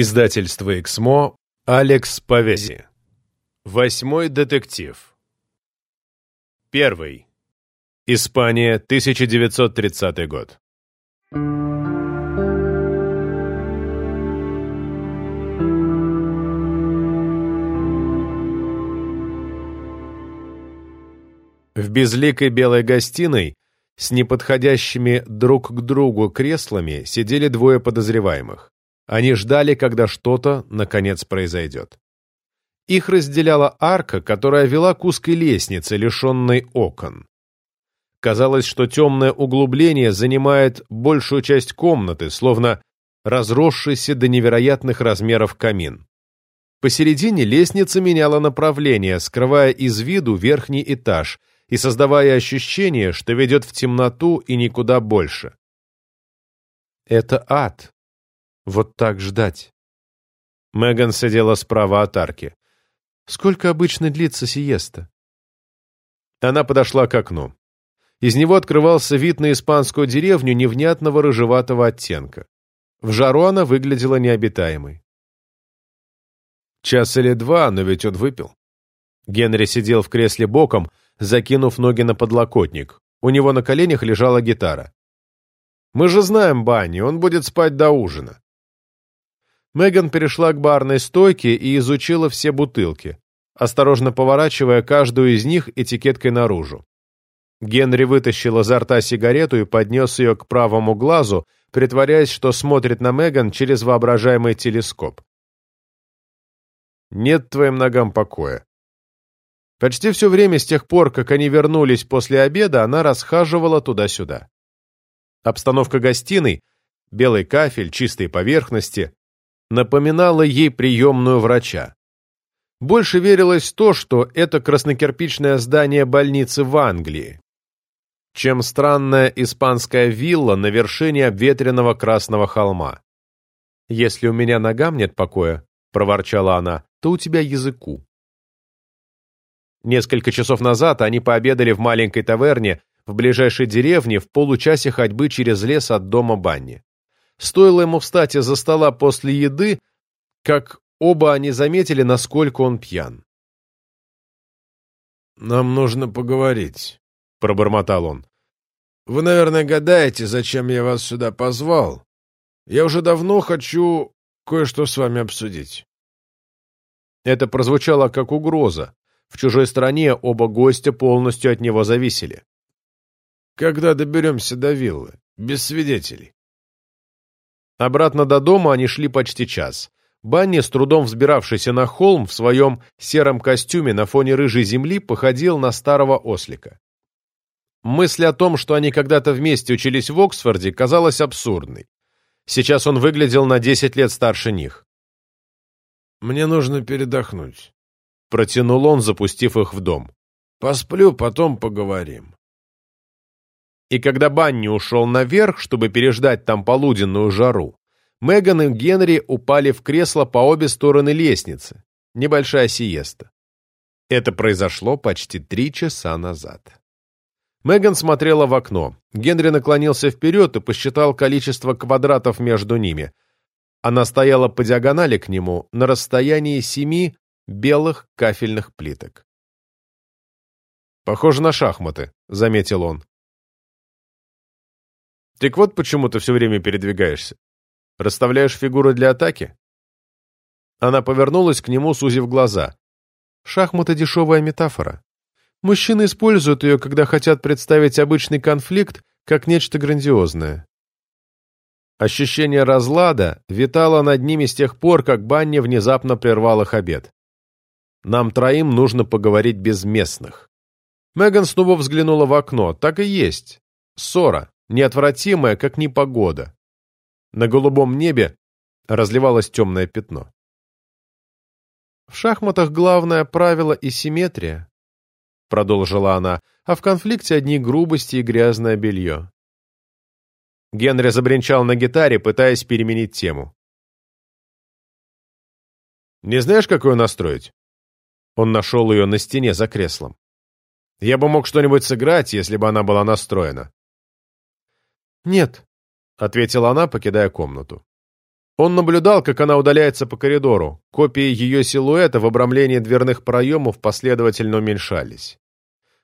Издательство «Эксмо», Алекс Повези. Восьмой детектив. Первый. Испания, 1930 год. В безликой белой гостиной с неподходящими друг к другу креслами сидели двое подозреваемых. Они ждали, когда что-то, наконец, произойдет. Их разделяла арка, которая вела к узкой лестнице, лишенной окон. Казалось, что темное углубление занимает большую часть комнаты, словно разросшийся до невероятных размеров камин. Посередине лестница меняла направление, скрывая из виду верхний этаж и создавая ощущение, что ведет в темноту и никуда больше. «Это ад», вот так ждать. Меган сидела справа от арки. Сколько обычно длится сиеста? Она подошла к окну. Из него открывался вид на испанскую деревню невнятного рыжеватого оттенка. В жару она выглядела необитаемой. Час или два, но ведь он выпил. Генри сидел в кресле боком, закинув ноги на подлокотник. У него на коленях лежала гитара. «Мы же знаем Банни, он будет спать до ужина». Меган перешла к барной стойке и изучила все бутылки, осторожно поворачивая каждую из них этикеткой наружу. Генри вытащил изо рта сигарету и поднес ее к правому глазу, притворяясь, что смотрит на Меган через воображаемый телескоп. «Нет твоим ногам покоя». Почти все время с тех пор, как они вернулись после обеда, она расхаживала туда-сюда. Обстановка гостиной, белый кафель, чистые поверхности, напоминала ей приемную врача. Больше верилось то, что это краснокирпичное здание больницы в Англии, чем странная испанская вилла на вершине обветренного Красного холма. «Если у меня ногам нет покоя», — проворчала она, — «то у тебя языку». Несколько часов назад они пообедали в маленькой таверне в ближайшей деревне в получасе ходьбы через лес от дома Банни. Стоило ему встать из-за стола после еды, как оба они заметили, насколько он пьян. «Нам нужно поговорить», — пробормотал он. «Вы, наверное, гадаете, зачем я вас сюда позвал. Я уже давно хочу кое-что с вами обсудить». Это прозвучало как угроза. В чужой стране оба гостя полностью от него зависели. «Когда доберемся до виллы? Без свидетелей?» Обратно до дома они шли почти час. Банни, с трудом взбиравшийся на холм в своем сером костюме на фоне рыжей земли, походил на старого ослика. Мысль о том, что они когда-то вместе учились в Оксфорде, казалась абсурдной. Сейчас он выглядел на десять лет старше них. «Мне нужно передохнуть», — протянул он, запустив их в дом. «Посплю, потом поговорим». И когда Банни ушел наверх, чтобы переждать там полуденную жару, Меган и Генри упали в кресло по обе стороны лестницы. Небольшая сиеста. Это произошло почти три часа назад. Меган смотрела в окно. Генри наклонился вперед и посчитал количество квадратов между ними. Она стояла по диагонали к нему на расстоянии семи белых кафельных плиток. «Похоже на шахматы», — заметил он. Так вот почему ты все время передвигаешься. Расставляешь фигуры для атаки?» Она повернулась к нему, сузив глаза. «Шахматы — дешевая метафора. Мужчины используют ее, когда хотят представить обычный конфликт как нечто грандиозное. Ощущение разлада витало над ними с тех пор, как Банни внезапно прервал их обед. «Нам троим нужно поговорить без местных». Меган снова взглянула в окно. Так и есть. Ссора неотвратимая, как непогода. На голубом небе разливалось темное пятно. «В шахматах главное правило и симметрия», — продолжила она, «а в конфликте одни грубости и грязное белье». Генри забринчал на гитаре, пытаясь переменить тему. «Не знаешь, какую настроить?» Он нашел ее на стене за креслом. «Я бы мог что-нибудь сыграть, если бы она была настроена». «Нет», — ответила она, покидая комнату. Он наблюдал, как она удаляется по коридору. Копии ее силуэта в обрамлении дверных проемов последовательно уменьшались.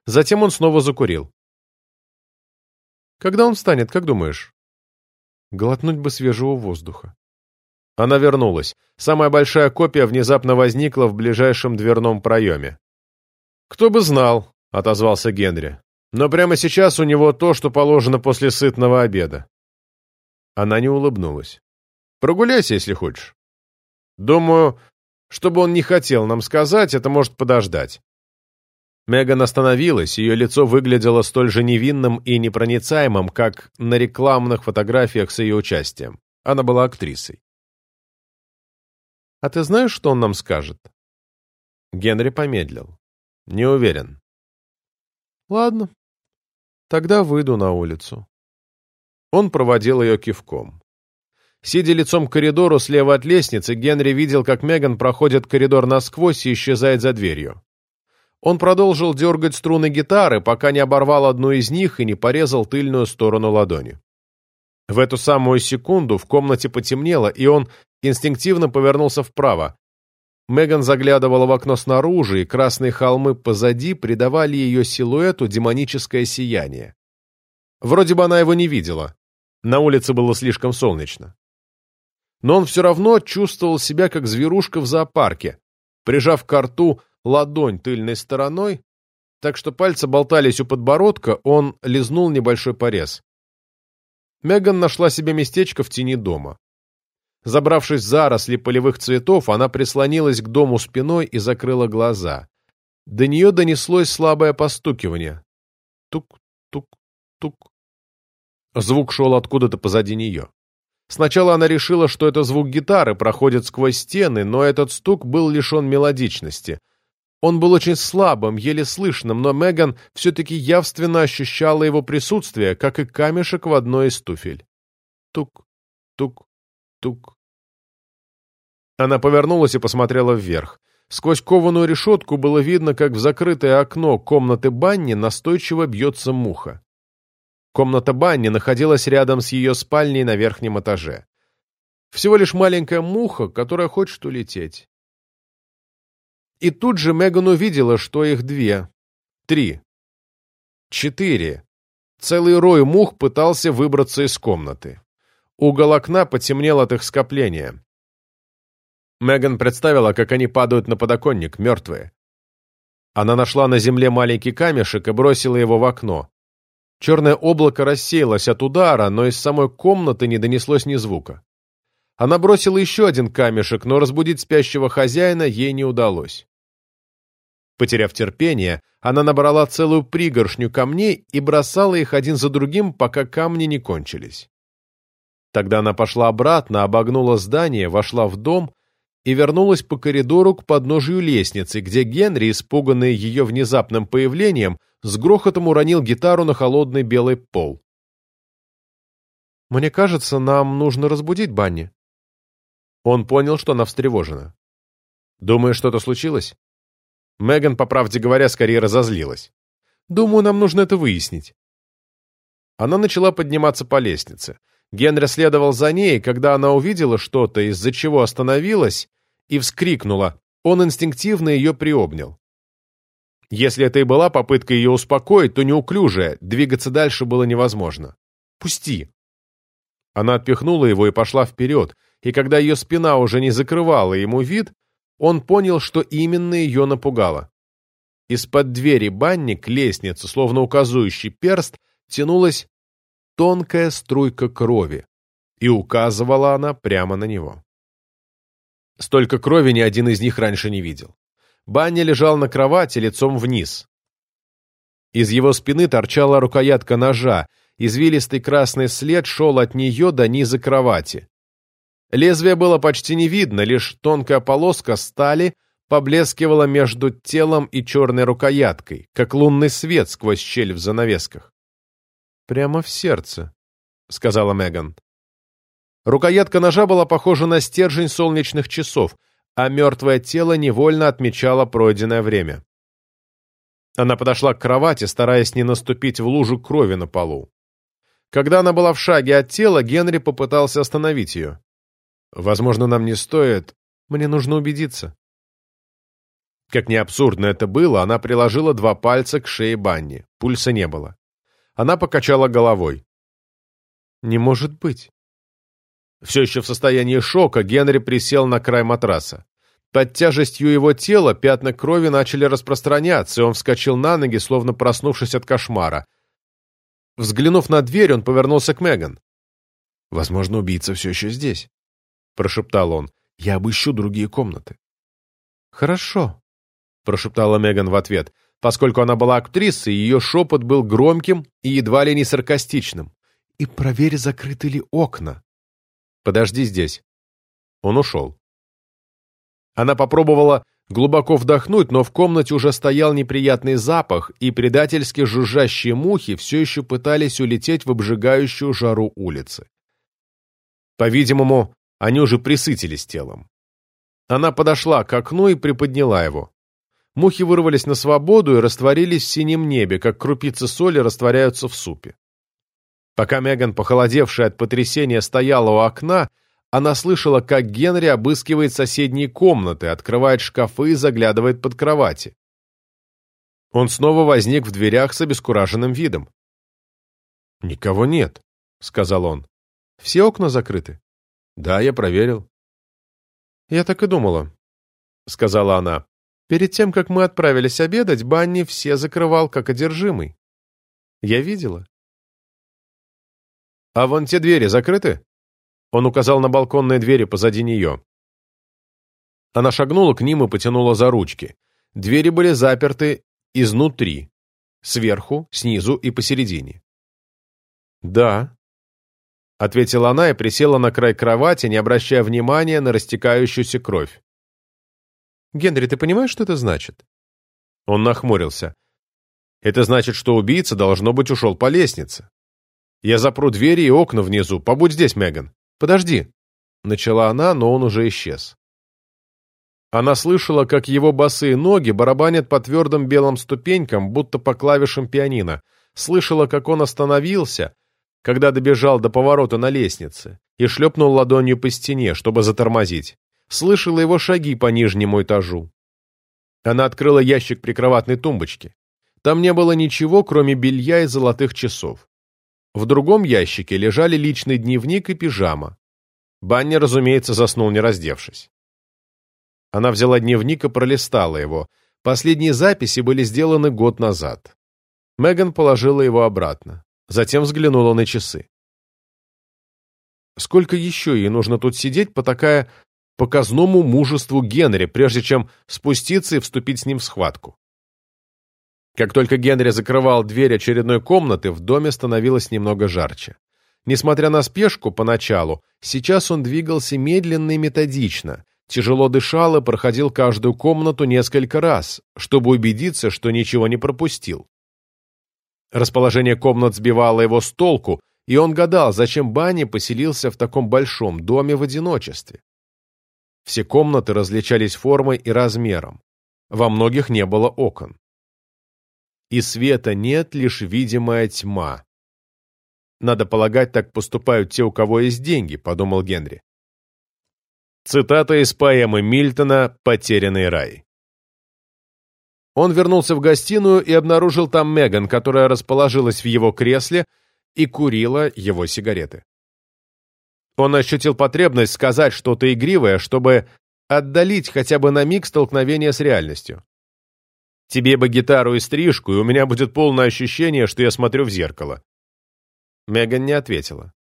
Затем он снова закурил. «Когда он встанет, как думаешь?» Глотнуть бы свежего воздуха. Она вернулась. Самая большая копия внезапно возникла в ближайшем дверном проеме. «Кто бы знал», — отозвался Генри. «Но прямо сейчас у него то, что положено после сытного обеда». Она не улыбнулась. «Прогуляйся, если хочешь. Думаю, чтобы он не хотел нам сказать, это может подождать». Меган остановилась, ее лицо выглядело столь же невинным и непроницаемым, как на рекламных фотографиях с ее участием. Она была актрисой. «А ты знаешь, что он нам скажет?» Генри помедлил. «Не уверен». «Ладно, тогда выйду на улицу». Он проводил ее кивком. Сидя лицом к коридору слева от лестницы, Генри видел, как Меган проходит коридор насквозь и исчезает за дверью. Он продолжил дергать струны гитары, пока не оборвал одну из них и не порезал тыльную сторону ладони. В эту самую секунду в комнате потемнело, и он инстинктивно повернулся вправо. Меган заглядывала в окно снаружи, и красные холмы позади придавали ее силуэту демоническое сияние. Вроде бы она его не видела. На улице было слишком солнечно. Но он все равно чувствовал себя как зверушка в зоопарке, прижав к рту ладонь тыльной стороной, так что пальцы болтались у подбородка, он лизнул небольшой порез. Меган нашла себе местечко в тени дома. Забравшись в заросли полевых цветов, она прислонилась к дому спиной и закрыла глаза. До нее донеслось слабое постукивание. Тук-тук-тук. Звук шел откуда-то позади нее. Сначала она решила, что это звук гитары проходит сквозь стены, но этот стук был лишен мелодичности — он был очень слабым, еле слышным, но Меган все-таки явственно ощущала его присутствие, как и камешек в одной из туфель. Тук, тук, тук. Она повернулась и посмотрела вверх. Сквозь кованую решетку было видно, как в закрытое окно комнаты Банни настойчиво бьется муха. Комната Банни находилась рядом с ее спальней на верхнем этаже. Всего лишь маленькая муха, которая хочет улететь. И тут же Меган увидела, что их две. Три. Четыре. Целый рой мух пытался выбраться из комнаты. Угол окна потемнел от их скопления. Меган представила, как они падают на подоконник, мертвые. Она нашла на земле маленький камешек и бросила его в окно. Черное облако рассеялось от удара, но из самой комнаты не донеслось ни звука. Она бросила еще один камешек, но разбудить спящего хозяина ей не удалось. Потеряв терпение, она набрала целую пригоршню камней и бросала их один за другим, пока камни не кончились. Тогда она пошла обратно, обогнула здание, вошла в дом и вернулась по коридору к подножию лестницы, где Генри, испуганный ее внезапным появлением, с грохотом уронил гитару на холодный белый пол. «Мне кажется, нам нужно разбудить Банни». Он понял, что она встревожена. «Думаешь, что-то случилось?» Меган, по правде говоря, скорее разозлилась. «Думаю, нам нужно это выяснить». Она начала подниматься по лестнице. Генри следовал за ней, когда она увидела что-то, из-за чего остановилась, и вскрикнула. Он инстинктивно ее приобнял. Если это и была попытка ее успокоить, то неуклюжая, двигаться дальше было невозможно. «Пусти!» Она отпихнула его и пошла вперед, и когда ее спина уже не закрывала ему вид, он понял, что именно ее напугало. Из-под двери банни к лестнице, словно указывающий перст, тянулась тонкая струйка крови, и указывала она прямо на него. Столько крови ни один из них раньше не видел. Банни лежал на кровати лицом вниз. Из его спины торчала рукоятка ножа, извилистый красный след шел от нее до низа кровати. Лезвие было почти не видно, лишь тонкая полоска стали поблескивала между телом и черной рукояткой, как лунный свет сквозь щель в занавесках. «Прямо в сердце», — сказала Меган. Рукоятка ножа была похожа на стержень солнечных часов, а мертвое тело невольно отмечало пройденное время. Она подошла к кровати, стараясь не наступить в лужу крови на полу. Когда она была в шаге от тела, Генри попытался остановить ее. Возможно, нам не стоит... Мне нужно убедиться. Как ни абсурдно это было, она приложила два пальца к шее Банни. Пульса не было. Она покачала головой. «Не может быть». Все еще в состоянии шока Генри присел на край матраса. Под тяжестью его тела пятна крови начали распространяться, и он вскочил на ноги, словно проснувшись от кошмара. Взглянув на дверь, он повернулся к Меган. «Возможно, убийца все еще здесь», — прошептал он. «Я обыщу другие комнаты». «Хорошо», — прошептала Меган в ответ. Поскольку она была актрисой, ее шепот был громким и едва ли не саркастичным. «И проверь, закрыты ли окна». «Подожди здесь». Он ушел. Она попробовала глубоко вдохнуть, но в комнате уже стоял неприятный запах, и предательски жужжащие мухи все еще пытались улететь в обжигающую жару улицы. По-видимому, они уже присытились телом. Она подошла к окну и приподняла его. Мухи вырвались на свободу и растворились в синем небе, как крупицы соли растворяются в супе. Пока Меган, похолодевшая от потрясения, стояла у окна, она слышала, как Генри обыскивает соседние комнаты, открывает шкафы и заглядывает под кровати. Он снова возник в дверях с обескураженным видом. «Никого нет», — сказал он. «Все окна закрыты?» «Да, я проверил». «Я так и думала», — сказала она. «Перед тем, как мы отправились обедать, Банни все закрывал, как одержимый. Я видела». «А вон те двери закрыты?» Он указал на балконные двери позади нее. Она шагнула к ним и потянула за ручки. Двери были заперты изнутри, сверху, снизу и посередине. «Да», — ответила она и присела на край кровати, не обращая внимания на растекающуюся кровь. «Генри, ты понимаешь, что это значит?» Он нахмурился. «Это значит, что убийца, должно быть, ушел по лестнице. Я запру двери и окна внизу. Побудь здесь, Меган». «Подожди», — начала она, но он уже исчез. Она слышала, как его босые ноги барабанят по твердым белым ступенькам, будто по клавишам пианино. Слышала, как он остановился, когда добежал до поворота на лестнице, и шлепнул ладонью по стене, чтобы затормозить. Слышала его шаги по нижнему этажу. Она открыла ящик прикроватной тумбочки. Там не было ничего, кроме белья и золотых часов. В другом ящике лежали личный дневник и пижама. Банни, разумеется, заснул не раздевшись. Она взяла дневник и пролистала его. Последние записи были сделаны год назад. Меган положила его обратно. Затем взглянула на часы. Сколько еще ей нужно тут сидеть по такая показному мужеству Генри, прежде чем спуститься и вступить с ним в схватку? Как только Генри закрывал дверь очередной комнаты, в доме становилось немного жарче. Несмотря на спешку поначалу, сейчас он двигался медленно и методично, тяжело дышал и проходил каждую комнату несколько раз, чтобы убедиться, что ничего не пропустил. Расположение комнат сбивало его с толку, и он гадал, зачем Банни поселился в таком большом доме в одиночестве. Все комнаты различались формой и размером. Во многих не было окон и света нет, лишь видимая тьма. Надо полагать, так поступают те, у кого есть деньги, подумал Генри. Цитата из поэмы Мильтона «Потерянный рай». Он вернулся в гостиную и обнаружил там Меган, которая расположилась в его кресле и курила его сигареты. Он ощутил потребность сказать что-то игривое, чтобы отдалить хотя бы на миг столкновение с реальностью. Тебе бы гитару и стрижку, и у меня будет полное ощущение, что я смотрю в зеркало». Меган не ответила.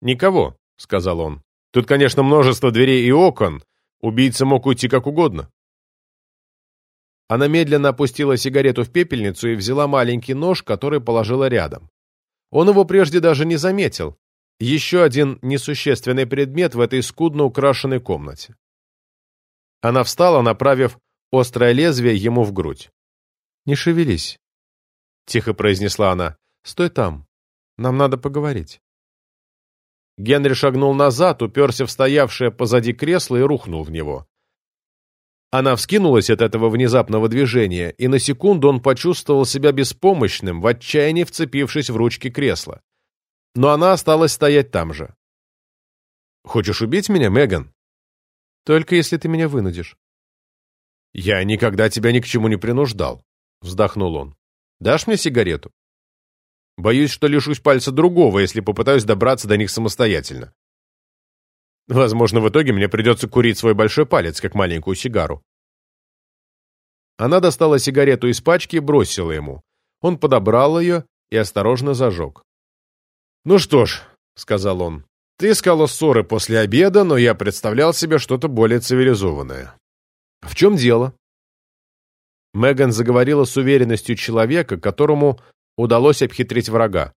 «Никого», — сказал он. «Тут, конечно, множество дверей и окон. Убийца мог уйти как угодно». Она медленно опустила сигарету в пепельницу и взяла маленький нож, который положила рядом. Он его прежде даже не заметил. Еще один несущественный предмет в этой скудно украшенной комнате. Она встала, направив острое лезвие ему в грудь. «Не шевелись», — тихо произнесла она. «Стой там. Нам надо поговорить». Генри шагнул назад, уперся в стоявшее позади кресло и рухнул в него. Она вскинулась от этого внезапного движения, и на секунду он почувствовал себя беспомощным, в отчаянии вцепившись в ручки кресла. Но она осталась стоять там же. Хочешь убить меня, Меган? Только если ты меня вынудишь. Я никогда тебя ни к чему не принуждал, вздохнул он. Дашь мне сигарету? Боюсь, что лишусь пальца другого, если попытаюсь добраться до них самостоятельно. Возможно, в итоге мне придется курить свой большой палец, как маленькую сигару. Она достала сигарету из пачки и бросила ему. Он подобрал ее и осторожно зажег. «Ну что ж», — сказал он, — «ты искала ссоры после обеда, но я представлял себе что-то более цивилизованное. В чем дело?» Меган заговорила с уверенностью человека, которому удалось обхитрить врага.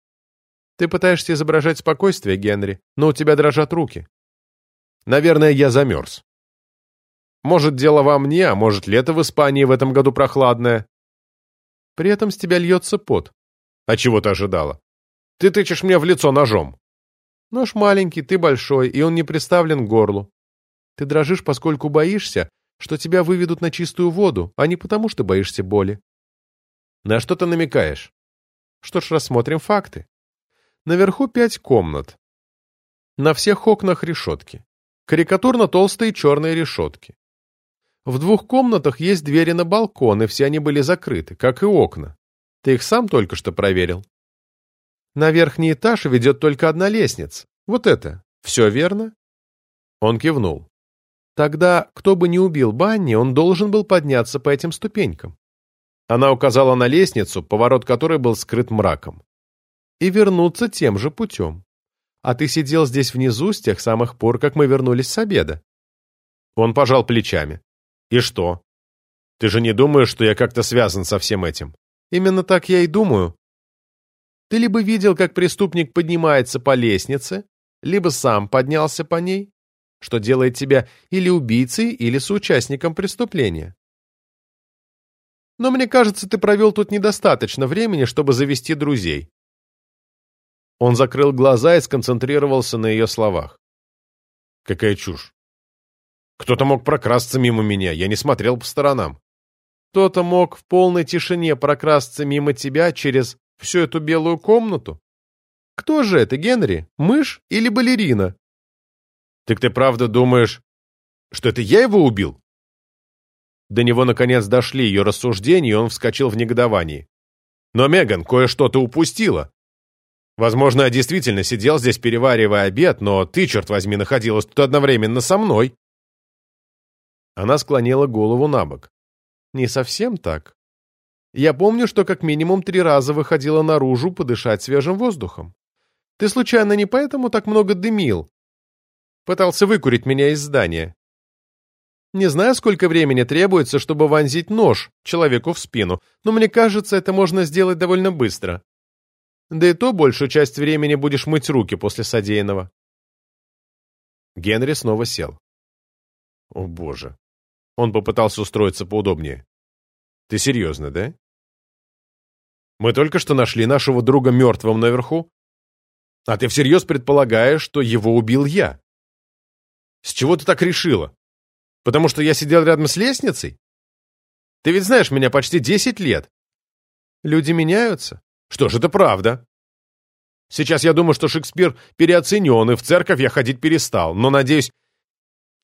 «Ты пытаешься изображать спокойствие, Генри, но у тебя дрожат руки. Наверное, я замерз. Может, дело во мне, а может, лето в Испании в этом году прохладное. При этом с тебя льется пот. А чего ты ожидала? Ты тычешь мне в лицо ножом. Нож маленький, ты большой, и он не приставлен к горлу. Ты дрожишь, поскольку боишься, что тебя выведут на чистую воду, а не потому, что боишься боли. На что ты намекаешь? Что ж, рассмотрим факты. Наверху пять комнат. На всех окнах решетки. Карикатурно толстые черные решетки. В двух комнатах есть двери на балкон, и все они были закрыты, как и окна. Ты их сам только что проверил. На верхний этаж ведет только одна лестница. Вот это. Все верно? Он кивнул. Тогда, кто бы ни убил Банни, он должен был подняться по этим ступенькам. Она указала на лестницу, поворот которой был скрыт мраком. И вернуться тем же путем. А ты сидел здесь внизу с тех самых пор, как мы вернулись с обеда. Он пожал плечами. И что? Ты же не думаешь, что я как-то связан со всем этим? Именно так я и думаю. Ты либо видел, как преступник поднимается по лестнице, либо сам поднялся по ней, что делает тебя или убийцей, или соучастником преступления. Но мне кажется, ты провел тут недостаточно времени, чтобы завести друзей. Он закрыл глаза и сконцентрировался на ее словах. Какая чушь. Кто-то мог прокрасться мимо меня, я не смотрел по сторонам. Кто-то мог в полной тишине прокрасться мимо тебя через всю эту белую комнату? Кто же это, Генри? Мышь или балерина? Так ты правда думаешь, что это я его убил? До него, наконец, дошли ее рассуждения, и он вскочил в негодовании. Но, Меган, кое-что ты упустила. Возможно, я действительно сидел здесь, переваривая обед, но ты, черт возьми, находилась тут одновременно со мной. Она склонила голову на бок. Не совсем так. Я помню, что как минимум три раза выходила наружу подышать свежим воздухом. Ты случайно не поэтому так много дымил? Пытался выкурить меня из здания. Не знаю, сколько времени требуется, чтобы вонзить нож человеку в спину, но мне кажется, это можно сделать довольно быстро. Да и то большую часть времени будешь мыть руки после содеянного. Генри снова сел. О, боже. Он попытался устроиться поудобнее. Ты серьезно, да? Мы только что нашли нашего друга мертвым наверху, а ты всерьез предполагаешь, что его убил я. С чего ты так решила? Потому что я сидел рядом с лестницей? Ты ведь знаешь меня почти десять лет. Люди меняются. Что ж, это правда. Сейчас я думаю, что Шекспир переоценен, и в церковь я ходить перестал. Но, надеюсь,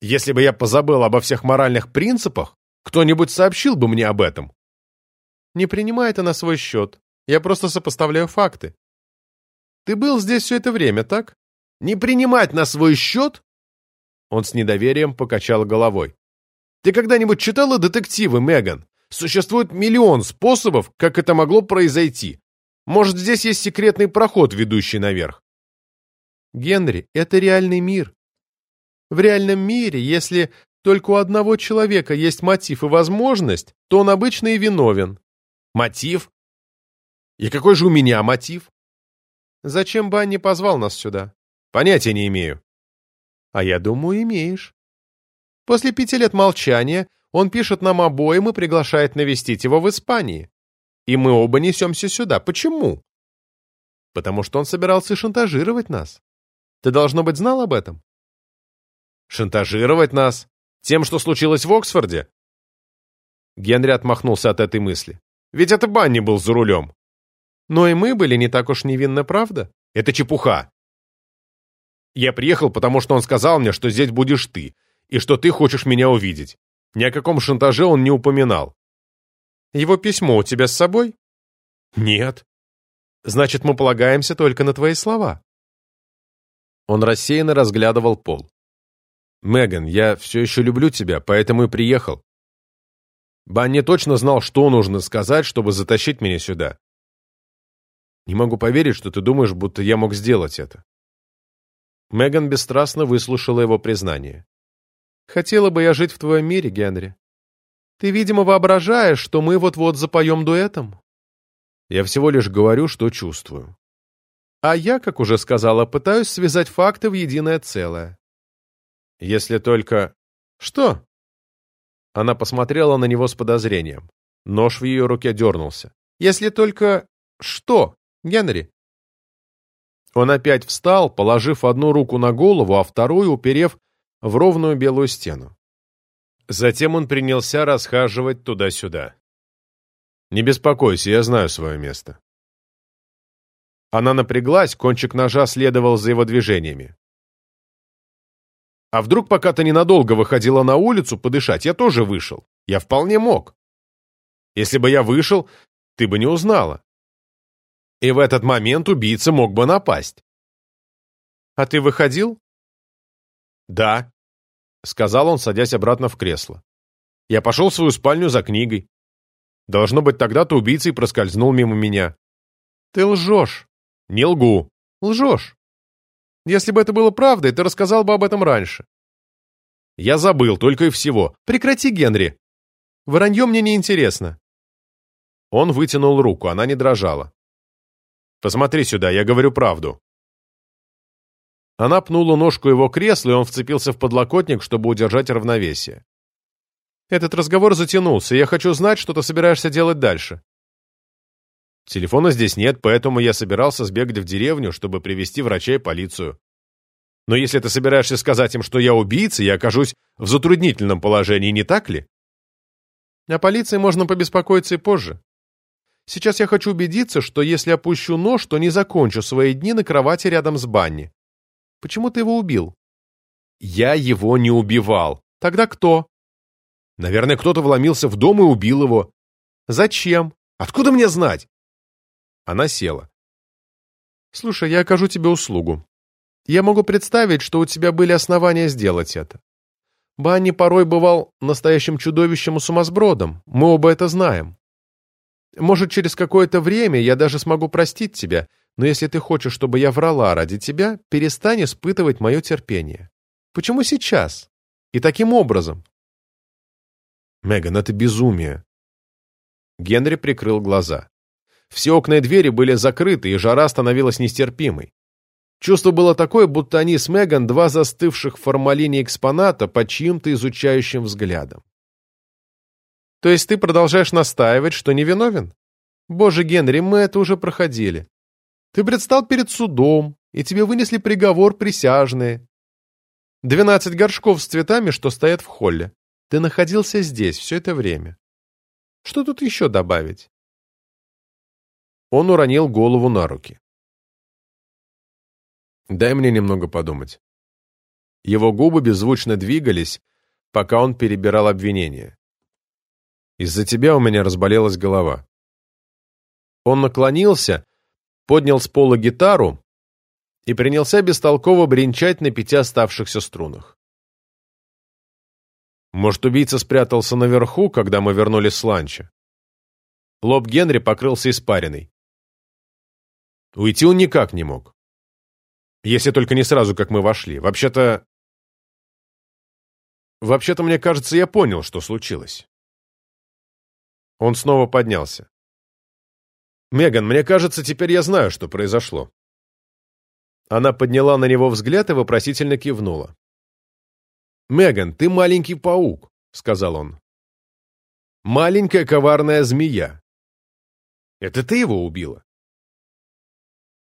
если бы я позабыл обо всех моральных принципах, кто-нибудь сообщил бы мне об этом. Не принимай это на свой счет. Я просто сопоставляю факты. Ты был здесь все это время, так? Не принимать на свой счет? Он с недоверием покачал головой. Ты когда-нибудь читала детективы, Меган? Существует миллион способов, как это могло произойти. Может, здесь есть секретный проход, ведущий наверх? Генри, это реальный мир. В реальном мире, если только у одного человека есть мотив и возможность, то он обычно и виновен. Мотив? И какой же у меня мотив? Зачем Банни позвал нас сюда? Понятия не имею. А я думаю, имеешь. После пяти лет молчания он пишет нам обоим и приглашает навестить его в Испании. И мы оба несемся сюда. Почему? Потому что он собирался шантажировать нас. Ты, должно быть, знал об этом? Шантажировать нас? Тем, что случилось в Оксфорде? Генри отмахнулся от этой мысли. Ведь это Банни был за рулем. Но и мы были не так уж невинны, правда? Это чепуха. Я приехал, потому что он сказал мне, что здесь будешь ты, и что ты хочешь меня увидеть. Ни о каком шантаже он не упоминал. Его письмо у тебя с собой? Нет. Значит, мы полагаемся только на твои слова. Он рассеянно разглядывал пол. «Меган, я все еще люблю тебя, поэтому и приехал. Банни точно знал, что нужно сказать, чтобы затащить меня сюда. Не могу поверить, что ты думаешь, будто я мог сделать это». Меган бесстрастно выслушала его признание. «Хотела бы я жить в твоем мире, Генри. Ты, видимо, воображаешь, что мы вот-вот запоем дуэтом?» «Я всего лишь говорю, что чувствую». А я, как уже сказала, пытаюсь связать факты в единое целое. Если только... Что? Она посмотрела на него с подозрением. Нож в ее руке дернулся. Если только... Что, Генри? Он опять встал, положив одну руку на голову, а вторую уперев в ровную белую стену. Затем он принялся расхаживать туда-сюда. «Не беспокойся, я знаю свое место». Она напряглась, кончик ножа следовал за его движениями. А вдруг, пока ты ненадолго выходила на улицу подышать, я тоже вышел. Я вполне мог. Если бы я вышел, ты бы не узнала. И в этот момент убийца мог бы напасть. А ты выходил? Да, сказал он, садясь обратно в кресло. Я пошел в свою спальню за книгой. Должно быть, тогда-то убийца и проскользнул мимо меня. Ты лжешь. Не лгу. Лжешь. Если бы это было правдой, ты рассказал бы об этом раньше. Я забыл, только и всего. Прекрати, Генри. Вранье мне не интересно. Он вытянул руку, она не дрожала. Посмотри сюда, я говорю правду. Она пнула ножку его кресла, и он вцепился в подлокотник, чтобы удержать равновесие. Этот разговор затянулся, я хочу знать, что ты собираешься делать дальше. Телефона здесь нет, поэтому я собирался сбегать в деревню, чтобы привести врача и полицию. Но если ты собираешься сказать им, что я убийца, я окажусь в затруднительном положении, не так ли? О полиции можно побеспокоиться и позже. Сейчас я хочу убедиться, что если опущу нож, то не закончу свои дни на кровати рядом с Банни. Почему ты его убил? Я его не убивал. Тогда кто? Наверное, кто-то вломился в дом и убил его. Зачем? Откуда мне знать? Она села. «Слушай, я окажу тебе услугу. Я могу представить, что у тебя были основания сделать это. Банни порой бывал настоящим чудовищем и сумасбродом. Мы оба это знаем. Может, через какое-то время я даже смогу простить тебя, но если ты хочешь, чтобы я врала ради тебя, перестань испытывать мое терпение. Почему сейчас? И таким образом?» «Меган, это безумие». Генри прикрыл глаза. Все окна и двери были закрыты, и жара становилась нестерпимой. Чувство было такое, будто они с Меган два застывших в формалине экспоната под чьим-то изучающим взглядом. «То есть ты продолжаешь настаивать, что невиновен? Боже, Генри, мы это уже проходили. Ты предстал перед судом, и тебе вынесли приговор присяжные. Двенадцать горшков с цветами, что стоят в холле. Ты находился здесь все это время. Что тут еще добавить? Он уронил голову на руки. «Дай мне немного подумать». Его губы беззвучно двигались, пока он перебирал обвинения. «Из-за тебя у меня разболелась голова». Он наклонился, поднял с пола гитару и принялся бестолково бренчать на пяти оставшихся струнах. Может, убийца спрятался наверху, когда мы вернулись с ланча? Лоб Генри покрылся испариной. Уйти он никак не мог. Если только не сразу, как мы вошли. Вообще-то... Вообще-то, мне кажется, я понял, что случилось. Он снова поднялся. «Меган, мне кажется, теперь я знаю, что произошло». Она подняла на него взгляд и вопросительно кивнула. «Меган, ты маленький паук», — сказал он. «Маленькая коварная змея. Это ты его убила?»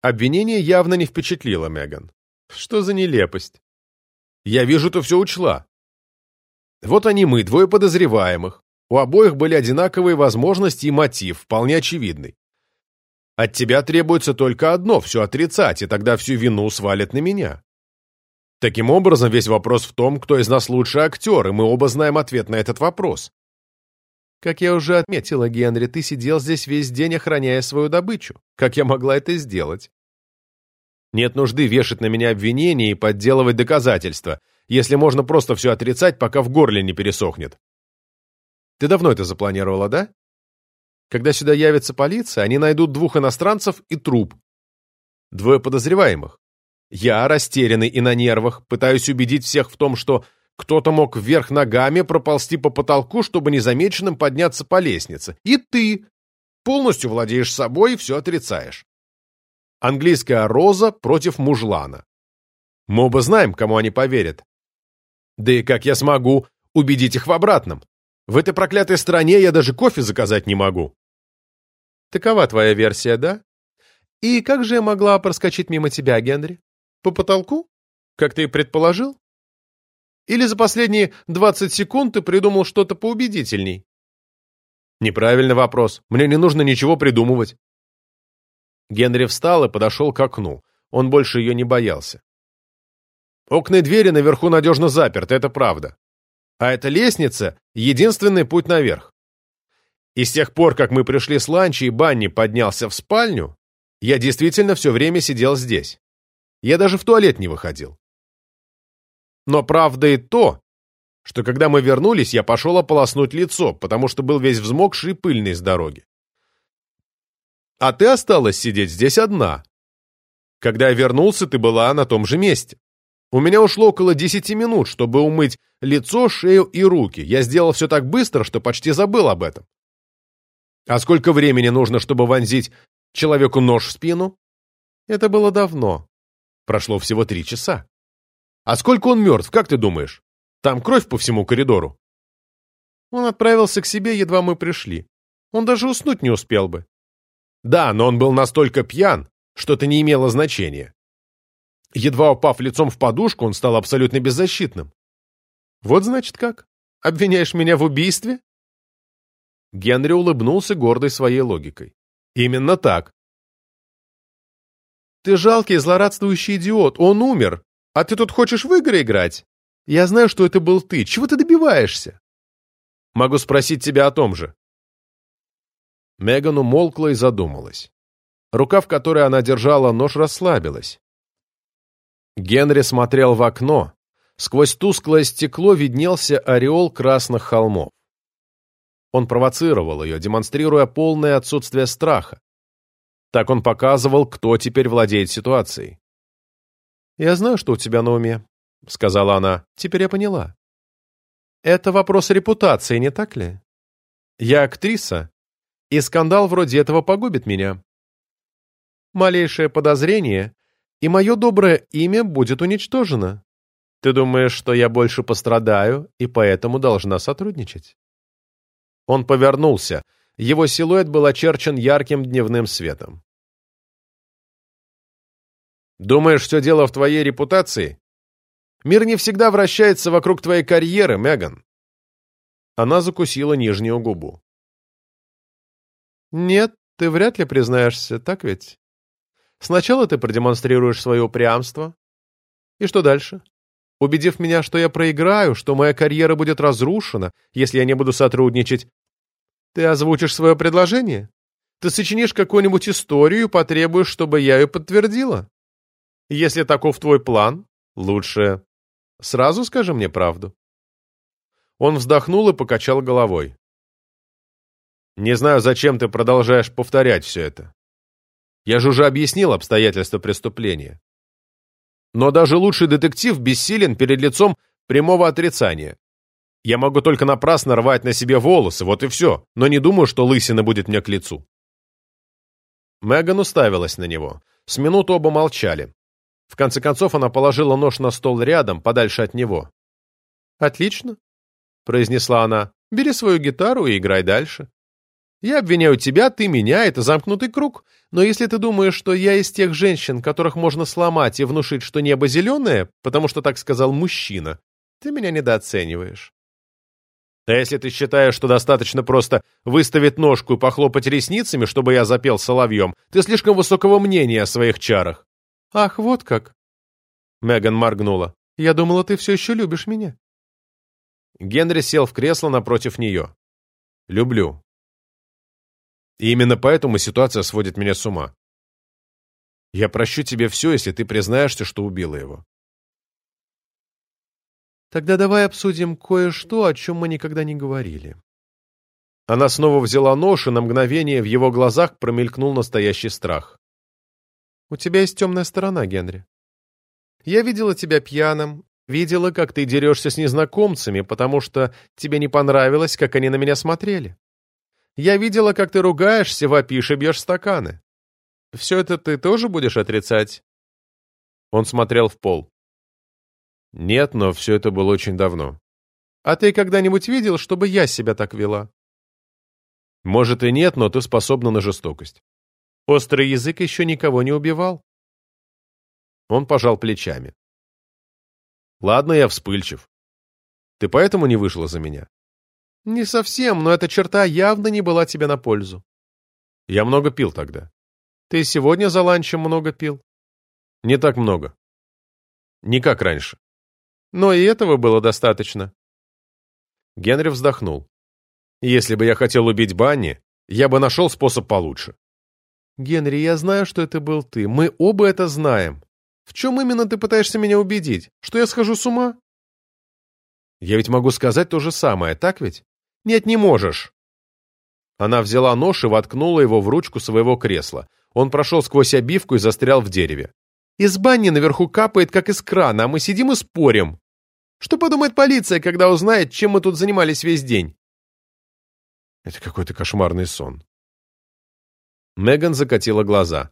Обвинение явно не впечатлило Меган. Что за нелепость? Я вижу, ты все учла. Вот они мы, двое подозреваемых. У обоих были одинаковые возможности и мотив, вполне очевидный. От тебя требуется только одно — все отрицать, и тогда всю вину свалят на меня. Таким образом, весь вопрос в том, кто из нас лучший актер, и мы оба знаем ответ на этот вопрос. Как я уже отметила, Генри, ты сидел здесь весь день, охраняя свою добычу. Как я могла это сделать? Нет нужды вешать на меня обвинения и подделывать доказательства, если можно просто все отрицать, пока в горле не пересохнет. Ты давно это запланировала, да? Когда сюда явится полиция, они найдут двух иностранцев и труп. Двое подозреваемых. Я, растерянный и на нервах, пытаюсь убедить всех в том, что кто-то мог вверх ногами проползти по потолку, чтобы незамеченным подняться по лестнице. И ты полностью владеешь собой и все отрицаешь. Английская роза против мужлана. Мы оба знаем, кому они поверят. Да и как я смогу убедить их в обратном? В этой проклятой стране я даже кофе заказать не могу. Такова твоя версия, да? И как же я могла проскочить мимо тебя, Генри? По потолку? Как ты и предположил? Или за последние 20 секунд ты придумал что-то поубедительней? Неправильный вопрос. Мне не нужно ничего придумывать. Генри встал и подошел к окну. Он больше ее не боялся. Окна и двери наверху надежно заперты, это правда. А эта лестница — единственный путь наверх. И с тех пор, как мы пришли с ланча и Банни поднялся в спальню, я действительно все время сидел здесь. Я даже в туалет не выходил. Но правда и то, что когда мы вернулись, я пошел ополоснуть лицо, потому что был весь взмокший и пыльный с дороги. А ты осталась сидеть здесь одна. Когда я вернулся, ты была на том же месте. У меня ушло около десяти минут, чтобы умыть лицо, шею и руки. Я сделал все так быстро, что почти забыл об этом. А сколько времени нужно, чтобы вонзить человеку нож в спину? Это было давно. Прошло всего три часа. А сколько он мертв, как ты думаешь? Там кровь по всему коридору. Он отправился к себе, едва мы пришли. Он даже уснуть не успел бы. Да, но он был настолько пьян, что это не имело значения. Едва упав лицом в подушку, он стал абсолютно беззащитным. Вот значит как? Обвиняешь меня в убийстве? Генри улыбнулся гордой своей логикой. Именно так. Ты жалкий, злорадствующий идиот. Он умер. А ты тут хочешь в игры играть? Я знаю, что это был ты. Чего ты добиваешься? Могу спросить тебя о том же. Меган умолкла и задумалась. Рука, в которой она держала нож, расслабилась. Генри смотрел в окно. Сквозь тусклое стекло виднелся ореол красных холмов. Он провоцировал ее, демонстрируя полное отсутствие страха. Так он показывал, кто теперь владеет ситуацией. «Я знаю, что у тебя на уме», — сказала она. «Теперь я поняла. Это вопрос репутации, не так ли? Я актриса, и скандал вроде этого погубит меня. Малейшее подозрение, и мое доброе имя будет уничтожено. Ты думаешь, что я больше пострадаю, и поэтому должна сотрудничать?» Он повернулся. Его силуэт был очерчен ярким дневным светом. Думаешь, все дело в твоей репутации? Мир не всегда вращается вокруг твоей карьеры, Меган. Она закусила нижнюю губу. Нет, ты вряд ли признаешься, так ведь? Сначала ты продемонстрируешь свое упрямство. И что дальше? Убедив меня, что я проиграю, что моя карьера будет разрушена, если я не буду сотрудничать, ты озвучишь свое предложение? Ты сочинишь какую-нибудь историю и потребуешь, чтобы я ее подтвердила? Если таков твой план, лучше сразу скажи мне правду. Он вздохнул и покачал головой. Не знаю, зачем ты продолжаешь повторять все это. Я же уже объяснил обстоятельства преступления. Но даже лучший детектив бессилен перед лицом прямого отрицания. Я могу только напрасно рвать на себе волосы, вот и все, но не думаю, что лысина будет мне к лицу. Меган уставилась на него. С минуту оба молчали. В конце концов она положила нож на стол рядом, подальше от него. «Отлично», — произнесла она. «Бери свою гитару и играй дальше. Я обвиняю тебя, ты меня, это замкнутый круг. Но если ты думаешь, что я из тех женщин, которых можно сломать и внушить, что небо зеленое, потому что так сказал мужчина, ты меня недооцениваешь». А если ты считаешь, что достаточно просто выставить ножку и похлопать ресницами, чтобы я запел соловьем, ты слишком высокого мнения о своих чарах. «Ах, вот как!» Меган моргнула. Я думала, ты все еще любишь меня. Генри сел в кресло напротив нее. «Люблю. И именно поэтому ситуация сводит меня с ума. Я прощу тебе все, если ты признаешься, что убила его». Тогда давай обсудим кое-что, о чем мы никогда не говорили. Она снова взяла нож, и на мгновение в его глазах промелькнул настоящий страх. «У тебя есть темная сторона, Генри. Я видела тебя пьяным, видела, как ты дерешься с незнакомцами, потому что тебе не понравилось, как они на меня смотрели. Я видела, как ты ругаешься, вопишь и бьешь стаканы. Все это ты тоже будешь отрицать?» Он смотрел в пол. «Нет, но все это было очень давно». «А ты когда-нибудь видел, чтобы я себя так вела?» Может и нет, но ты способна на жестокость. Острый язык еще никого не убивал. Он пожал плечами. Ладно, я вспыльчив. Ты поэтому не вышла за меня? Не совсем, но эта черта явно не была тебе на пользу. Я много пил тогда. Ты сегодня за ланчем много пил? Не так много. Не как раньше. Но и этого было достаточно. Генри вздохнул. Если бы я хотел убить Банни, я бы нашел способ получше. Генри, я знаю, что это был ты. Мы оба это знаем. В чем именно ты пытаешься меня убедить? Что я схожу с ума? Я ведь могу сказать то же самое, так ведь? Нет, не можешь. Она взяла нож и воткнула его в ручку своего кресла. Он прошел сквозь обивку и застрял в дереве. Из бани наверху капает, как из крана, а мы сидим и спорим. Что подумает полиция, когда узнает, чем мы тут занимались весь день? Это какой-то кошмарный сон. Меган закатила глаза.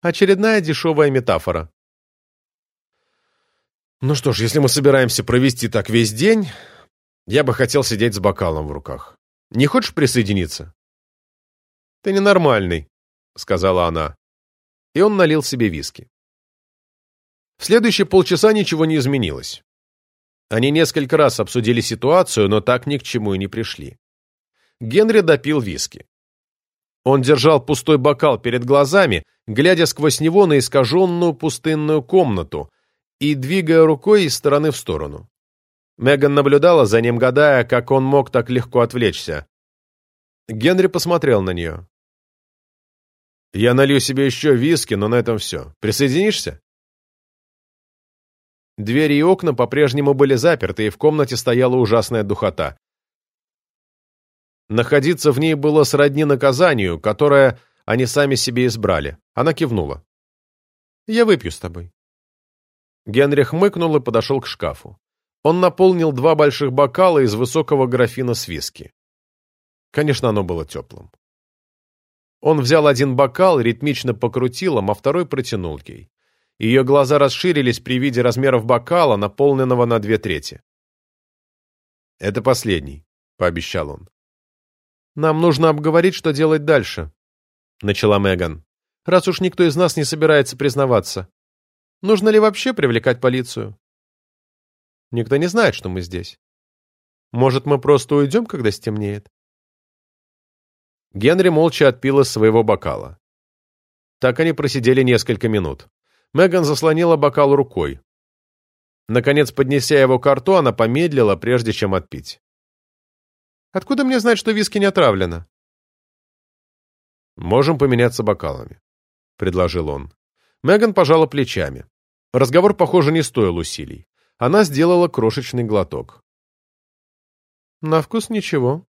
Очередная дешевая метафора. Ну что ж, если мы собираемся провести так весь день, я бы хотел сидеть с бокалом в руках. Не хочешь присоединиться? Ты ненормальный, сказала она. И он налил себе виски. В следующие полчаса ничего не изменилось. Они несколько раз обсудили ситуацию, но так ни к чему и не пришли. Генри допил виски. Он держал пустой бокал перед глазами, глядя сквозь него на искаженную пустынную комнату и двигая рукой из стороны в сторону. Меган наблюдала за ним, гадая, как он мог так легко отвлечься. Генри посмотрел на нее. «Я налью себе еще виски, но на этом все. Присоединишься?» Двери и окна по-прежнему были заперты, и в комнате стояла ужасная духота. Находиться в ней было сродни наказанию, которое они сами себе избрали. Она кивнула. «Я выпью с тобой». Генрих мыкнул и подошел к шкафу. Он наполнил два больших бокала из высокого графина с виски. Конечно, оно было теплым. Он взял один бокал, ритмично покрутил им, а второй протянул ей. Ее глаза расширились при виде размеров бокала, наполненного на две трети. «Это последний», — пообещал он. «Нам нужно обговорить, что делать дальше», — начала Меган. «Раз уж никто из нас не собирается признаваться. Нужно ли вообще привлекать полицию? Никто не знает, что мы здесь. Может, мы просто уйдем, когда стемнеет?» Генри молча отпил из своего бокала. Так они просидели несколько минут. Меган заслонила бокал рукой. Наконец, поднеся его к рту, она помедлила, прежде чем отпить. Откуда мне знать, что виски не отравлено?» «Можем поменяться бокалами», — предложил он. Меган пожала плечами. Разговор, похоже, не стоил усилий. Она сделала крошечный глоток. «На вкус ничего»,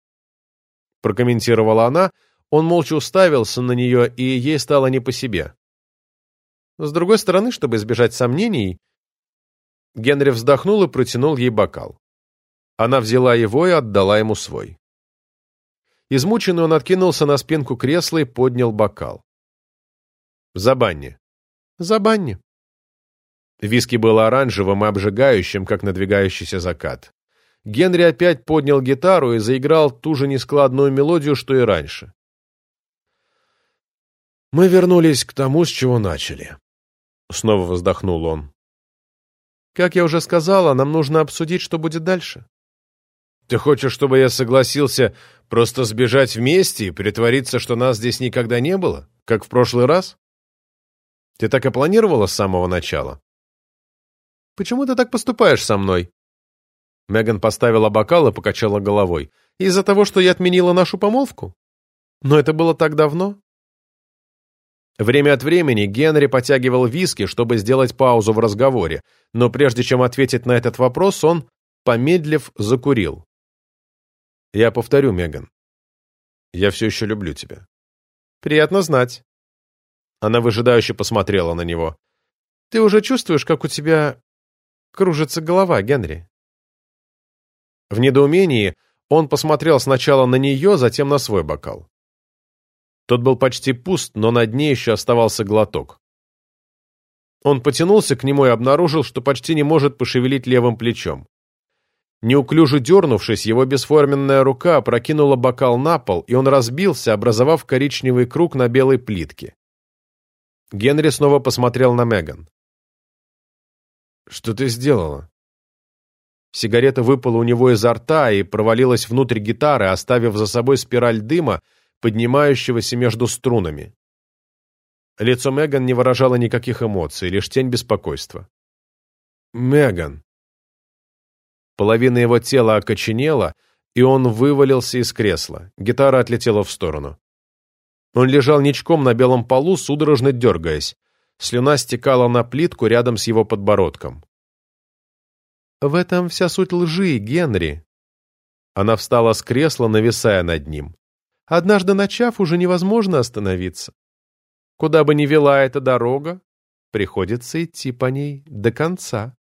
— прокомментировала она. Он молча уставился на нее, и ей стало не по себе. С другой стороны, чтобы избежать сомнений, Генри вздохнул и протянул ей бокал. Она взяла его и отдала ему свой. Измученный он откинулся на спинку кресла и поднял бокал. «За Банни». «За Банни». Виски было оранжевым и обжигающим, как надвигающийся закат. Генри опять поднял гитару и заиграл ту же нескладную мелодию, что и раньше. «Мы вернулись к тому, с чего начали», — снова вздохнул он. «Как я уже сказала, нам нужно обсудить, что будет дальше». Ты хочешь, чтобы я согласился просто сбежать вместе и притвориться, что нас здесь никогда не было, как в прошлый раз? Ты так и планировала с самого начала? Почему ты так поступаешь со мной?» Меган поставила бокал и покачала головой. «Из-за того, что я отменила нашу помолвку? Но это было так давно». Время от времени Генри потягивал виски, чтобы сделать паузу в разговоре, но прежде чем ответить на этот вопрос, он, помедлив, закурил. «Я повторю, Меган. Я все еще люблю тебя». «Приятно знать». Она выжидающе посмотрела на него. «Ты уже чувствуешь, как у тебя кружится голова, Генри?» В недоумении он посмотрел сначала на нее, затем на свой бокал. Тот был почти пуст, но на дне еще оставался глоток. Он потянулся к нему и обнаружил, что почти не может пошевелить левым плечом. Неуклюже дернувшись, его бесформенная рука прокинула бокал на пол, и он разбился, образовав коричневый круг на белой плитке. Генри снова посмотрел на Меган. «Что ты сделала?» Сигарета выпала у него изо рта и провалилась внутрь гитары, оставив за собой спираль дыма, поднимающегося между струнами. Лицо Меган не выражало никаких эмоций, лишь тень беспокойства. «Меган!» Половина его тела окоченела, и он вывалился из кресла. Гитара отлетела в сторону. Он лежал ничком на белом полу, судорожно дергаясь. Слюна стекала на плитку рядом с его подбородком. «В этом вся суть лжи, Генри!» Она встала с кресла, нависая над ним. «Однажды начав, уже невозможно остановиться. Куда бы ни вела эта дорога, приходится идти по ней до конца».